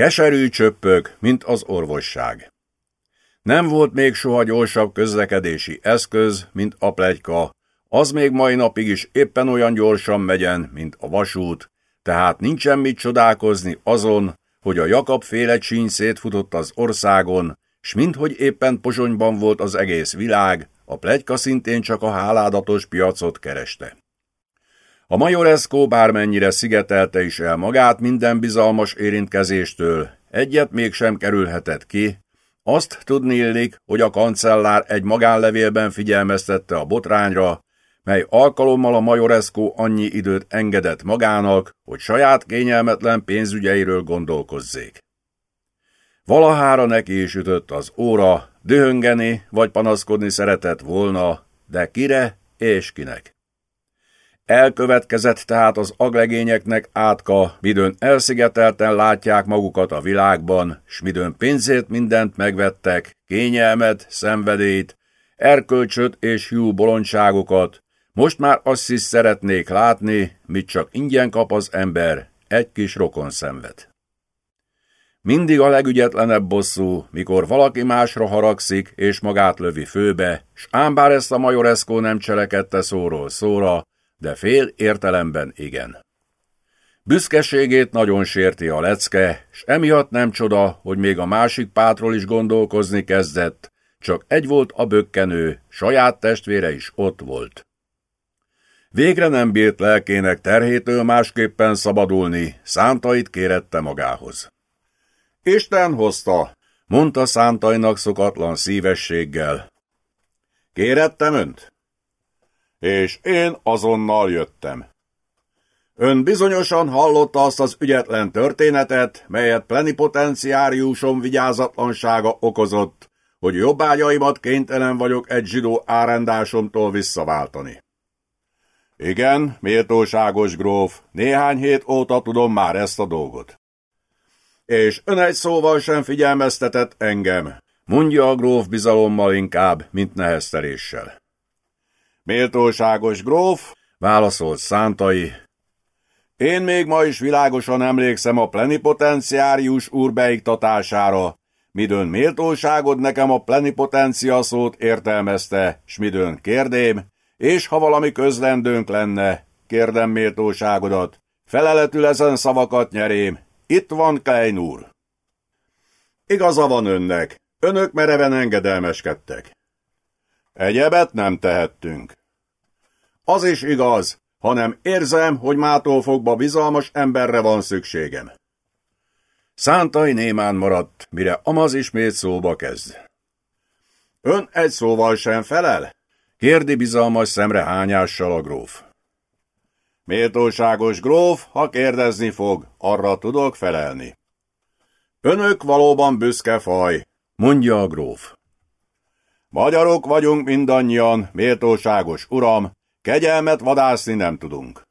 Keserű csöppök, mint az orvosság. Nem volt még soha gyorsabb közlekedési eszköz, mint a plegyka, az még mai napig is éppen olyan gyorsan megyen, mint a vasút, tehát nincsen mit csodálkozni azon, hogy a Jakab féle csíny szétfutott az országon, s minthogy éppen pozsonyban volt az egész világ, a plegyka szintén csak a háládatos piacot kereste. A Majoreszkó bármennyire szigetelte is el magát minden bizalmas érintkezéstől, egyet mégsem kerülhetett ki, azt tudni illik, hogy a kancellár egy magánlevélben figyelmeztette a botrányra, mely alkalommal a Majoreszkó annyi időt engedett magának, hogy saját kényelmetlen pénzügyeiről gondolkozzék. Valahára neki is ütött az óra, dühöngeni vagy panaszkodni szeretett volna, de kire és kinek. Elkövetkezett tehát az aglegényeknek átka, midőn elszigetelten látják magukat a világban, s midőn pénzét mindent megvettek, kényelmet, szenvedélyt, erkölcsöt és jó bolondságokat, most már azt is szeretnék látni, mit csak ingyen kap az ember, egy kis rokon szenved. Mindig a legügyetlenebb bosszú, mikor valaki másra haragszik és magát lövi főbe, s ám bár ezt a majoreszkó nem cselekedte szóról szóra, de fél értelemben igen. Büszkeségét nagyon sérti a lecke, s emiatt nem csoda, hogy még a másik pátról is gondolkozni kezdett, csak egy volt a bökkenő, saját testvére is ott volt. Végre nem bírt lelkének terhétől másképpen szabadulni, szántait kérette magához. Isten hozta, mondta szántajnak szokatlan szívességgel. Kérettem önt? És én azonnal jöttem. Ön bizonyosan hallotta azt az ügyetlen történetet, melyet plenipotenciáriusom vigyázatlansága okozott, hogy jobbágyaimat kénytelen vagyok egy zsidó árendásomtól visszaváltani. Igen, méltóságos gróf, néhány hét óta tudom már ezt a dolgot. És ön egy szóval sem figyelmeztetett engem, mondja a gróf bizalommal inkább, mint nehezteléssel. Méltóságos gróf, válaszolt Szántai. Én még ma is világosan emlékszem a plenipotenciárius úr beiktatására, midőn méltóságod nekem a plenipotencia szót értelmezte, s midőn kérdém, és ha valami közlendőnk lenne, kérdem méltóságodat, feleletül ezen szavakat nyerém, itt van Klein úr. Igaza van önnek, önök mereven engedelmeskedtek. Egyebet nem tehettünk. Az is igaz, hanem érzem, hogy mától fogva bizalmas emberre van szükségem. Szántai némán maradt, mire Amaz ismét szóba kezd. Ön egy szóval sem felel? Kérdi bizalmas szemre hányással a gróf. Méltóságos gróf, ha kérdezni fog, arra tudok felelni. Önök valóban büszke faj, mondja a gróf. Magyarok vagyunk mindannyian, méltóságos uram, kegyelmet vadászni nem tudunk.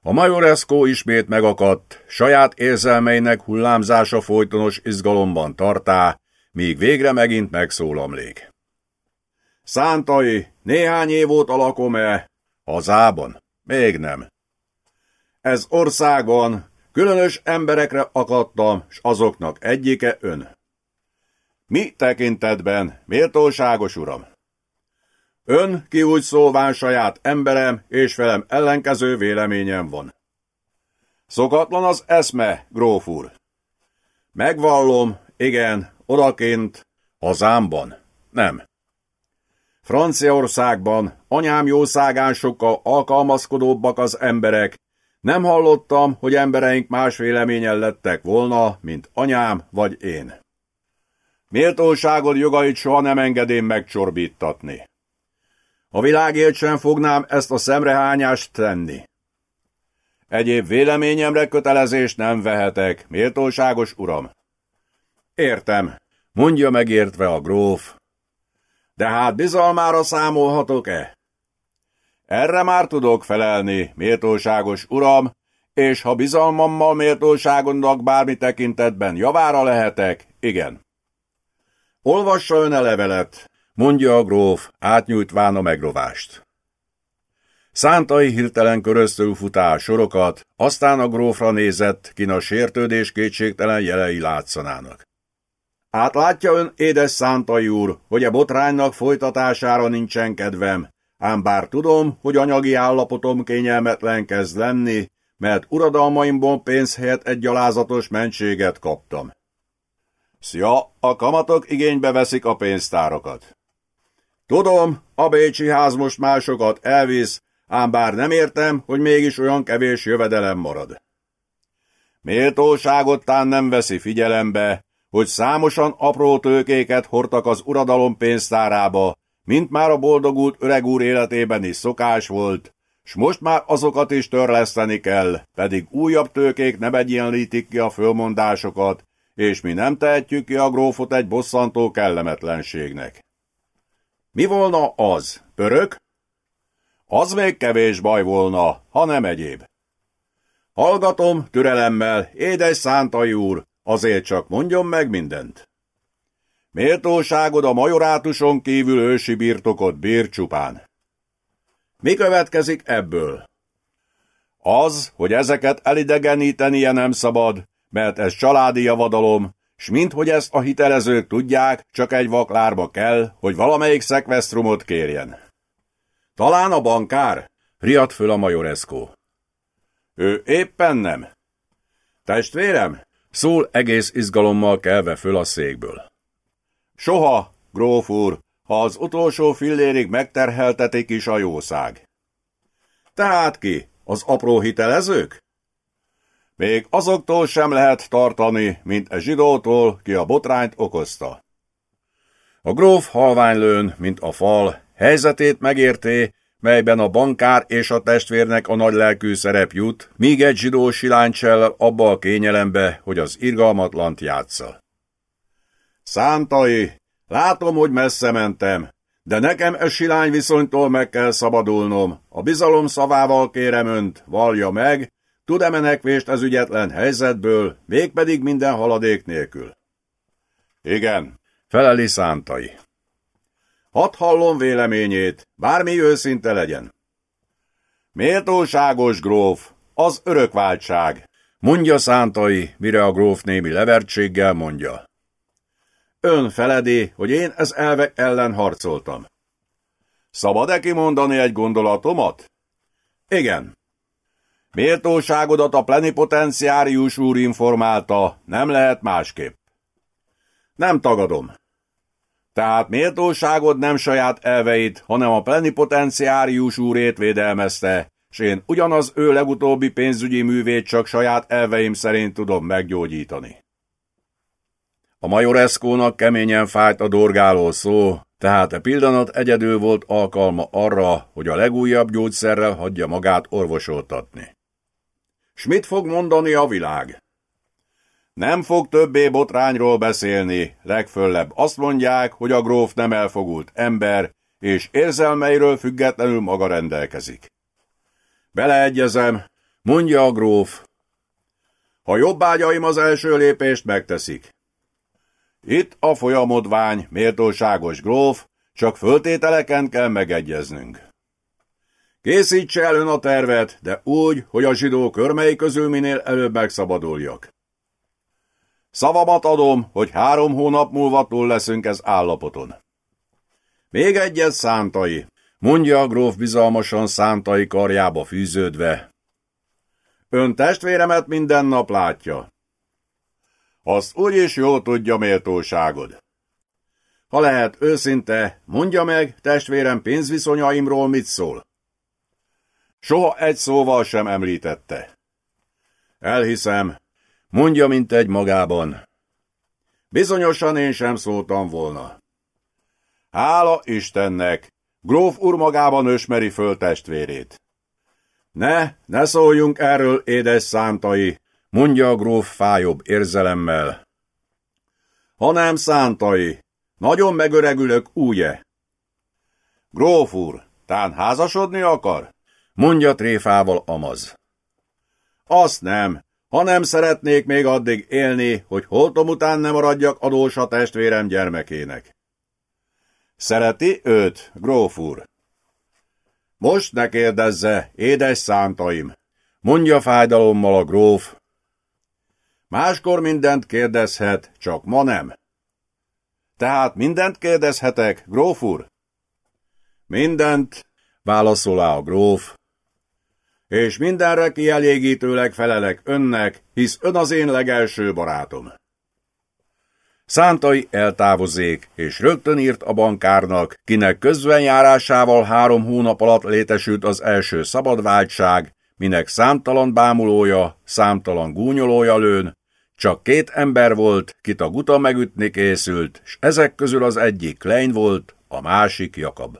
A Majoreszkó ismét megakadt, saját érzelmeinek hullámzása folytonos izgalomban tartá, míg végre megint megszólamlék. Szántai, néhány év óta lakom-e? Hazában? Még nem. Ez országban, különös emberekre akadtam, s azoknak egyike ön. Mi tekintetben, méltóságos uram? Ön ki úgy szóván saját emberem, és velem ellenkező véleményem van. Szokatlan az eszme, gróf úr. Megvallom, igen, odakint, hazámban, nem. Franciaországban, anyám jószágán sokkal alkalmazkodóbbak az emberek. Nem hallottam, hogy embereink más véleményen lettek volna, mint anyám vagy én. Méltóságod jogait soha nem engedém megcsorbítatni. A világért sem fognám ezt a szemrehányást tenni. Egyéb véleményemre kötelezést nem vehetek, méltóságos uram. Értem, mondja megértve a gróf, de hát bizalmára számolhatok-e? Erre már tudok felelni, méltóságos uram, és ha bizalmammal méltóságonnak bármi tekintetben javára lehetek, igen. Olvassa ön a levelet, mondja a gróf, átnyújtván a megrovást. Szántai hirtelen köröztül futá sorokat, aztán a grófra nézett, kin a sértődés kétségtelen jelei látszanának. Átlátja ön, édes Szántai úr, hogy a botránynak folytatására nincsen kedvem, ám bár tudom, hogy anyagi állapotom kényelmetlen kezd lenni, mert uradalmaimból pénz helyett egy gyalázatos mentséget kaptam. Szia, a kamatok igénybe veszik a pénztárokat. Tudom, a Bécsi ház most másokat elvisz, ám bár nem értem, hogy mégis olyan kevés jövedelem marad. Méltóságottán nem veszi figyelembe, hogy számosan apró tőkéket hordtak az uradalom pénztárába, mint már a boldogult öreg úr életében is szokás volt, s most már azokat is törleszteni kell, pedig újabb tőkék ne begyenlítik ki a fölmondásokat, és mi nem tehetjük ki a grófot egy bosszantó kellemetlenségnek. Mi volna az? Pörök? Az még kevés baj volna, ha nem egyéb. Hallgatom türelemmel, édes szántai úr, azért csak mondjon meg mindent. Méltóságod a majorátuson kívül ősi birtokot bír csupán. Mi következik ebből? Az, hogy ezeket elidegenítenie nem szabad, mert ez családi javadalom, s mint hogy ezt a hitelezők tudják, csak egy vaklárba kell, hogy valamelyik szekvesztrumot kérjen. Talán a bankár? Riadt föl a majoreszkó. Ő éppen nem. Testvérem? Szól egész izgalommal kelve föl a székből. Soha, gróf úr, ha az utolsó fillérig megterheltetik is a jószág. Tehát ki? Az apró hitelezők? Még azoktól sem lehet tartani, mint a zsidótól, ki a botrányt okozta. A gróf halványlőn, mint a fal, helyzetét megérté, melyben a bankár és a testvérnek a nagy lelkű szerep jut, míg egy zsidó siláncsel abba a kényelembe, hogy az irgalmatlant játsza. Szántai, látom, hogy messze mentem, de nekem e silány viszonytól meg kell szabadulnom. A bizalom szavával kérem önt, valja meg, tud-e menekvést az ügyetlen helyzetből, mégpedig minden haladék nélkül. Igen, feleli szántai. Hadd hallom véleményét, bármi őszinte legyen. Méltóságos gróf, az örökváltság, mondja szántai, mire a gróf némi levertséggel mondja. Ön feledi, hogy én ez elvek ellen harcoltam. Szabad-e kimondani egy gondolatomat? Igen. Méltóságodat a plenipotenciárius úr informálta, nem lehet másképp. Nem tagadom. Tehát méltóságod nem saját elveit, hanem a plenipotenciárius úrét védelmezte, s én ugyanaz ő legutóbbi pénzügyi művét csak saját elveim szerint tudom meggyógyítani. A majoreszkónak keményen fájt a dorgáló szó, tehát a pillanat egyedül volt alkalma arra, hogy a legújabb gyógyszerrel hagyja magát orvosoltatni. S mit fog mondani a világ? Nem fog többé botrányról beszélni, legföllebb azt mondják, hogy a gróf nem elfogult ember, és érzelmeiről függetlenül maga rendelkezik. Beleegyezem, mondja a gróf. Ha jobbágyaim az első lépést megteszik. Itt a folyamodvány, méltóságos gróf, csak föltételeken kell megegyeznünk. Készítse el ön a tervet, de úgy, hogy a zsidó körmei közül minél előbb megszabaduljak. Szavamat adom, hogy három hónap múlva túl leszünk ez állapoton. Még egyet szántai, mondja a gróf bizalmasan szántai karjába fűződve. Ön testvéremet minden nap látja. Azt úgyis jó tudja méltóságod. Ha lehet őszinte, mondja meg, testvérem pénzviszonyaimról mit szól. Soha egy szóval sem említette. Elhiszem, mondja, mint egy magában. Bizonyosan én sem szóltam volna. Hála Istennek, gróf úr magában ösmeri föl testvérét. Ne, ne szóljunk erről, édes szántai, mondja a gróf fájobb érzelemmel. Hanem szántai, nagyon megöregülök, úgye? Gróf úr, tán házasodni akar? Mondja tréfával Amaz. Azt nem, ha nem szeretnék még addig élni, hogy holtom után nem maradjak adós a testvérem gyermekének. Szereti őt, gróf úr? Most ne kérdezze, édes szántaim, mondja fájdalommal a gróf. Máskor mindent kérdezhet, csak ma nem. Tehát mindent kérdezhetek, gróf úr? Mindent, válaszol a gróf. És mindenre kielégítőleg felelek önnek, hisz ön az én legelső barátom. Szántai eltávozék, és rögtön írt a bankárnak, kinek közvenjárásával három hónap alatt létesült az első szabadváltság, minek számtalan bámulója, számtalan gúnyolója lőn, csak két ember volt, kit a guta megütni készült, s ezek közül az egyik Klein volt, a másik Jakab.